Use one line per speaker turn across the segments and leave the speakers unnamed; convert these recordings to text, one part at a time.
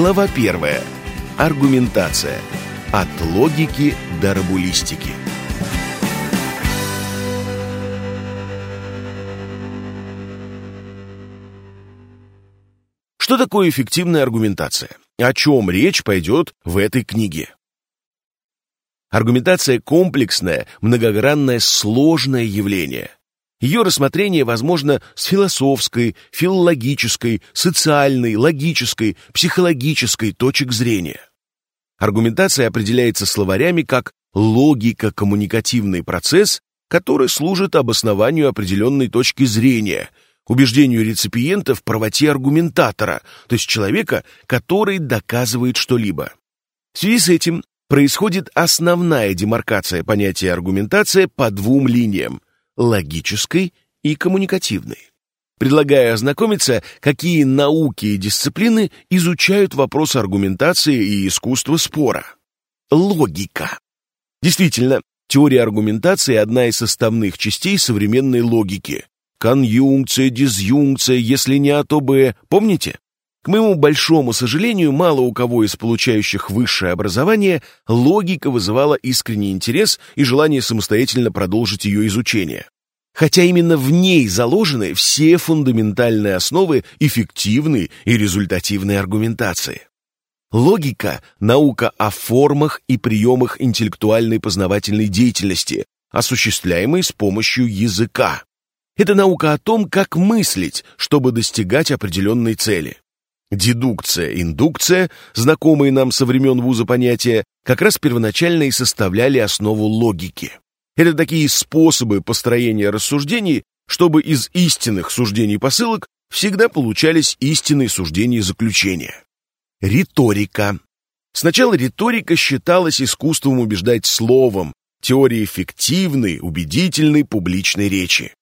Глава первая. Аргументация. От логики до рабулистики. Что такое эффективная аргументация? О чем речь пойдет в этой книге? Аргументация – комплексное, многогранное, сложное явление. Ее рассмотрение возможно с философской, филологической, социальной, логической, психологической точек зрения. Аргументация определяется словарями как логико-коммуникативный процесс, который служит обоснованию определенной точки зрения – убеждению реципиента в правоте аргументатора, то есть человека, который доказывает что-либо. В связи с этим происходит основная демаркация понятия аргументация по двум линиям – логической и коммуникативной. Предлагаю ознакомиться, какие науки и дисциплины изучают вопрос аргументации и искусства спора. Логика. Действительно, теория аргументации – одна из составных частей современной логики. Конъюнкция, дизъюнкция, если не А, то Б. Помните? К моему большому сожалению, мало у кого из получающих высшее образование логика вызывала искренний интерес и желание самостоятельно продолжить ее изучение. Хотя именно в ней заложены все фундаментальные основы эффективной и результативной аргументации. Логика – наука о формах и приемах интеллектуальной познавательной деятельности, осуществляемой с помощью языка. Это наука о том, как мыслить, чтобы достигать определенной цели. Дедукция, индукция, знакомые нам со времен вуза понятия, как раз первоначально и составляли основу логики. Это такие способы построения рассуждений, чтобы из истинных суждений посылок всегда получались истинные суждения заключения. Риторика. Сначала риторика считалась искусством убеждать словом, теорией эффективной, убедительной публичной речи.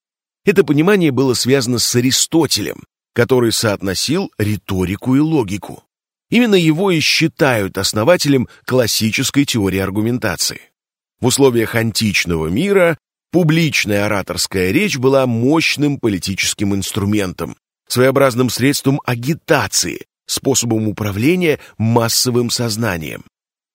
Это понимание было связано с Аристотелем, который соотносил риторику и логику. Именно его и считают основателем классической теории аргументации. В условиях античного мира публичная ораторская речь была мощным политическим инструментом, своеобразным средством агитации, способом управления массовым сознанием.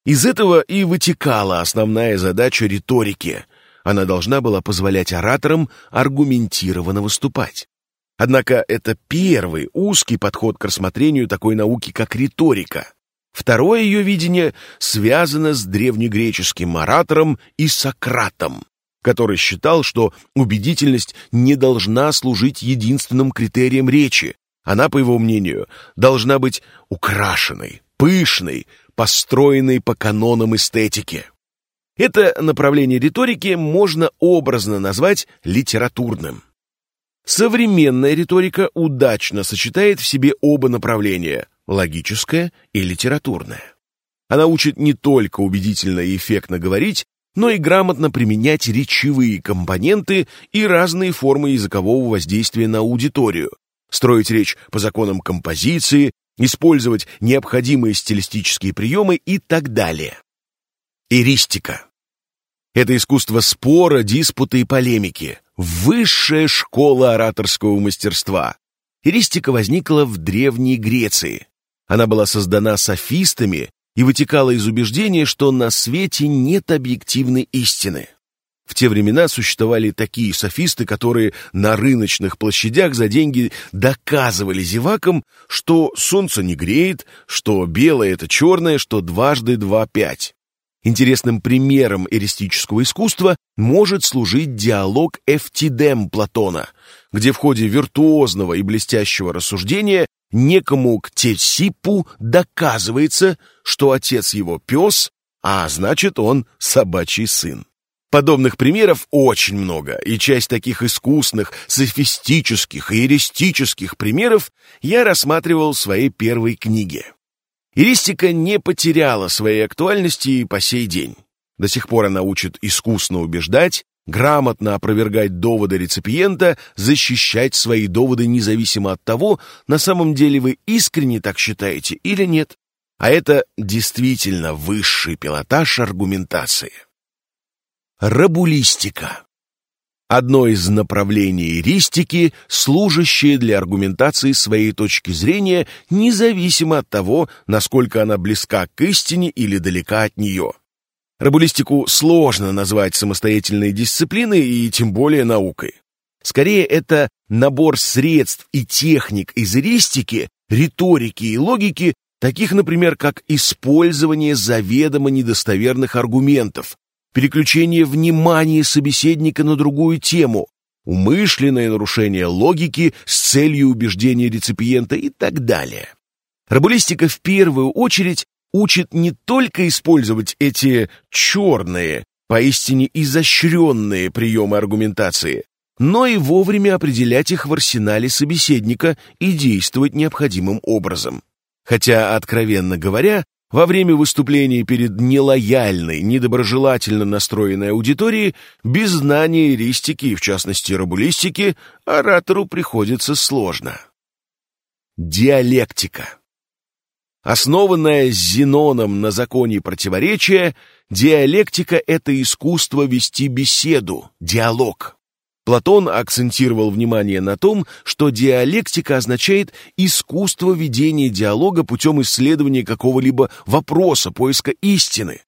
Из этого и вытекала основная задача риторики она должна была позволять ораторам аргументированно выступать. Однако это первый узкий подход к рассмотрению такой науки, как риторика. Второе ее видение связано с древнегреческим оратором и Сократом, который считал, что убедительность не должна служить единственным критерием речи. Она, по его мнению, должна быть украшенной, пышной, построенной по канонам эстетики. Это направление риторики можно образно назвать литературным. Современная риторика удачно сочетает в себе оба направления – логическое и литературное. Она учит не только убедительно и эффектно говорить, но и грамотно применять речевые компоненты и разные формы языкового воздействия на аудиторию, строить речь по законам композиции, использовать необходимые стилистические приемы и так далее. Эристика. Это искусство спора, диспута и полемики. Высшая школа ораторского мастерства. Эристика возникла в Древней Греции. Она была создана софистами и вытекала из убеждения, что на свете нет объективной истины. В те времена существовали такие софисты, которые на рыночных площадях за деньги доказывали зевакам, что солнце не греет, что белое — это черное, что дважды два — пять. Интересным примером эристического искусства может служить диалог Эфтидем Платона, где в ходе виртуозного и блестящего рассуждения некому к Тесипу доказывается, что отец его пес, а значит он собачий сын. Подобных примеров очень много, и часть таких искусных, софистических и эристических примеров я рассматривал в своей первой книге. Иристика не потеряла своей актуальности и по сей день. До сих пор она учит искусно убеждать, грамотно опровергать доводы реципиента, защищать свои доводы независимо от того, на самом деле вы искренне так считаете или нет. А это действительно высший пилотаж аргументации. Рабулистика. Одно из направлений ристики, служащее для аргументации своей точки зрения, независимо от того, насколько она близка к истине или далека от нее. Рабулистику сложно назвать самостоятельной дисциплиной и тем более наукой. Скорее, это набор средств и техник из ристики, риторики и логики, таких, например, как использование заведомо недостоверных аргументов, переключение внимания собеседника на другую тему, умышленное нарушение логики с целью убеждения реципиента и так далее. Рабулистика в первую очередь учит не только использовать эти черные, поистине изощренные приемы аргументации, но и вовремя определять их в арсенале собеседника и действовать необходимым образом. Хотя, откровенно говоря, во время выступлений перед нелояльной, недоброжелательно настроенной аудиторией, без знания эристики и, в частности, рабулистики, оратору приходится сложно. Диалектика. Основанная Зеноном на законе противоречия, диалектика — это искусство вести беседу, диалог. Платон акцентировал внимание на том, что диалектика означает искусство ведения диалога путем исследования какого-либо вопроса, поиска истины.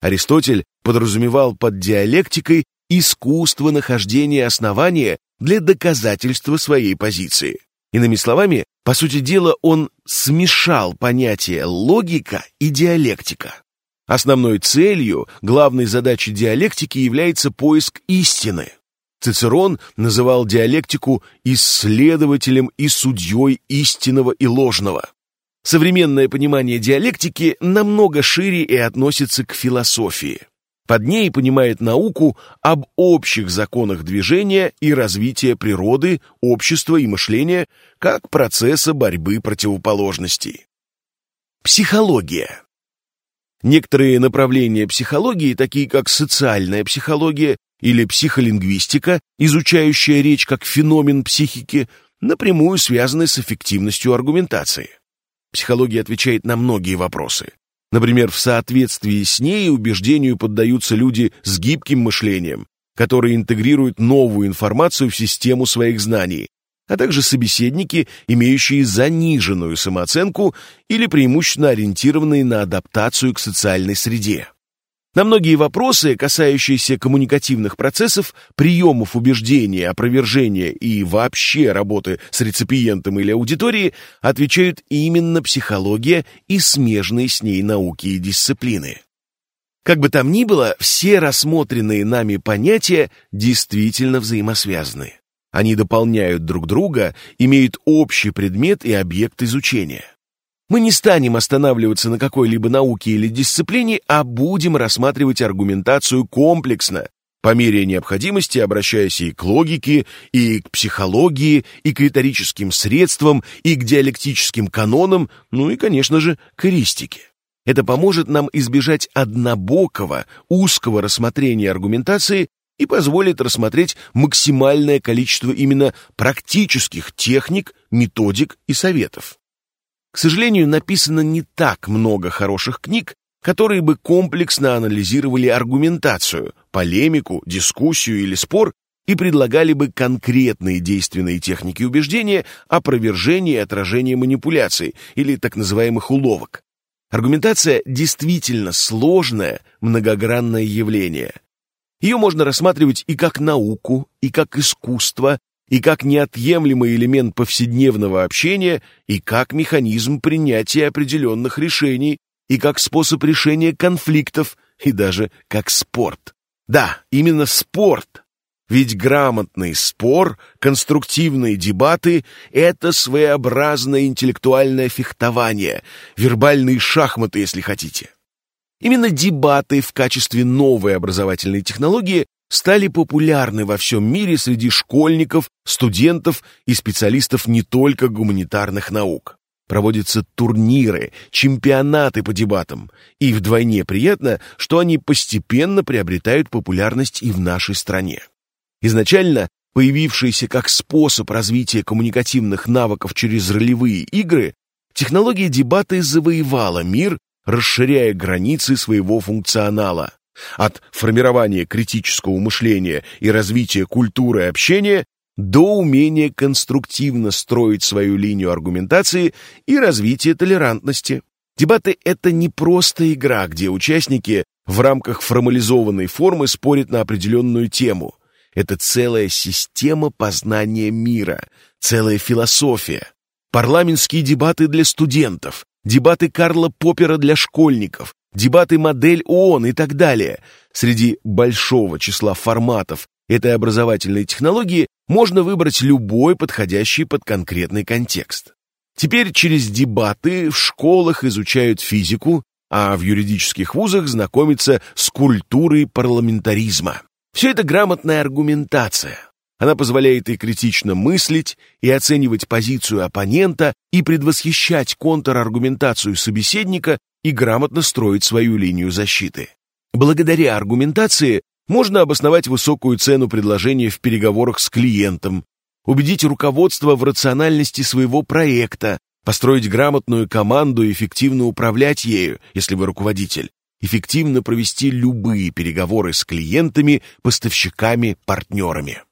Аристотель подразумевал под диалектикой искусство нахождения основания для доказательства своей позиции. Иными словами, по сути дела, он смешал понятия логика и диалектика. Основной целью, главной задачей диалектики является поиск истины. Цицерон называл диалектику исследователем и судьей истинного и ложного. Современное понимание диалектики намного шире и относится к философии. Под ней понимает науку об общих законах движения и развития природы, общества и мышления как процесса борьбы противоположностей. Психология. Некоторые направления психологии, такие как социальная психология или психолингвистика, изучающая речь как феномен психики, напрямую связаны с эффективностью аргументации. Психология отвечает на многие вопросы. Например, в соответствии с ней убеждению поддаются люди с гибким мышлением, которые интегрируют новую информацию в систему своих знаний, а также собеседники, имеющие заниженную самооценку или преимущественно ориентированные на адаптацию к социальной среде. На многие вопросы, касающиеся коммуникативных процессов, приемов убеждения, опровержения и вообще работы с реципиентом или аудиторией, отвечают именно психология и смежные с ней науки и дисциплины. Как бы там ни было, все рассмотренные нами понятия действительно взаимосвязаны. Они дополняют друг друга, имеют общий предмет и объект изучения. Мы не станем останавливаться на какой-либо науке или дисциплине, а будем рассматривать аргументацию комплексно, по мере необходимости обращаясь и к логике, и к психологии, и к риторическим средствам, и к диалектическим канонам, ну и, конечно же, к эристике. Это поможет нам избежать однобокого, узкого рассмотрения аргументации и позволит рассмотреть максимальное количество именно практических техник, методик и советов. К сожалению, написано не так много хороших книг, которые бы комплексно анализировали аргументацию, полемику, дискуссию или спор и предлагали бы конкретные действенные техники убеждения, опровержения и отражения манипуляций или так называемых уловок. Аргументация действительно сложное, многогранное явление. Ее можно рассматривать и как науку, и как искусство, и как неотъемлемый элемент повседневного общения, и как механизм принятия определенных решений, и как способ решения конфликтов, и даже как спорт. Да, именно спорт. Ведь грамотный спор, конструктивные дебаты — это своеобразное интеллектуальное фехтование, вербальные шахматы, если хотите. Именно дебаты в качестве новой образовательной технологии стали популярны во всем мире среди школьников, студентов и специалистов не только гуманитарных наук. Проводятся турниры, чемпионаты по дебатам, и вдвойне приятно, что они постепенно приобретают популярность и в нашей стране. Изначально появившиеся как способ развития коммуникативных навыков через ролевые игры, технология дебаты завоевала мир, расширяя границы своего функционала. От формирования критического мышления и развития культуры общения до умения конструктивно строить свою линию аргументации и развития толерантности. Дебаты — это не просто игра, где участники в рамках формализованной формы спорят на определенную тему. Это целая система познания мира, целая философия. Парламентские дебаты для студентов, дебаты Карла Поппера для школьников, дебаты модель ООН и так далее. Среди большого числа форматов этой образовательной технологии можно выбрать любой подходящий под конкретный контекст. Теперь через дебаты в школах изучают физику, а в юридических вузах знакомятся с культурой парламентаризма. Все это грамотная аргументация. Она позволяет и критично мыслить, и оценивать позицию оппонента, и предвосхищать контраргументацию собеседника, и грамотно строить свою линию защиты. Благодаря аргументации можно обосновать высокую цену предложения в переговорах с клиентом, убедить руководство в рациональности своего проекта, построить грамотную команду и эффективно управлять ею, если вы руководитель, эффективно провести любые переговоры с клиентами, поставщиками, партнерами.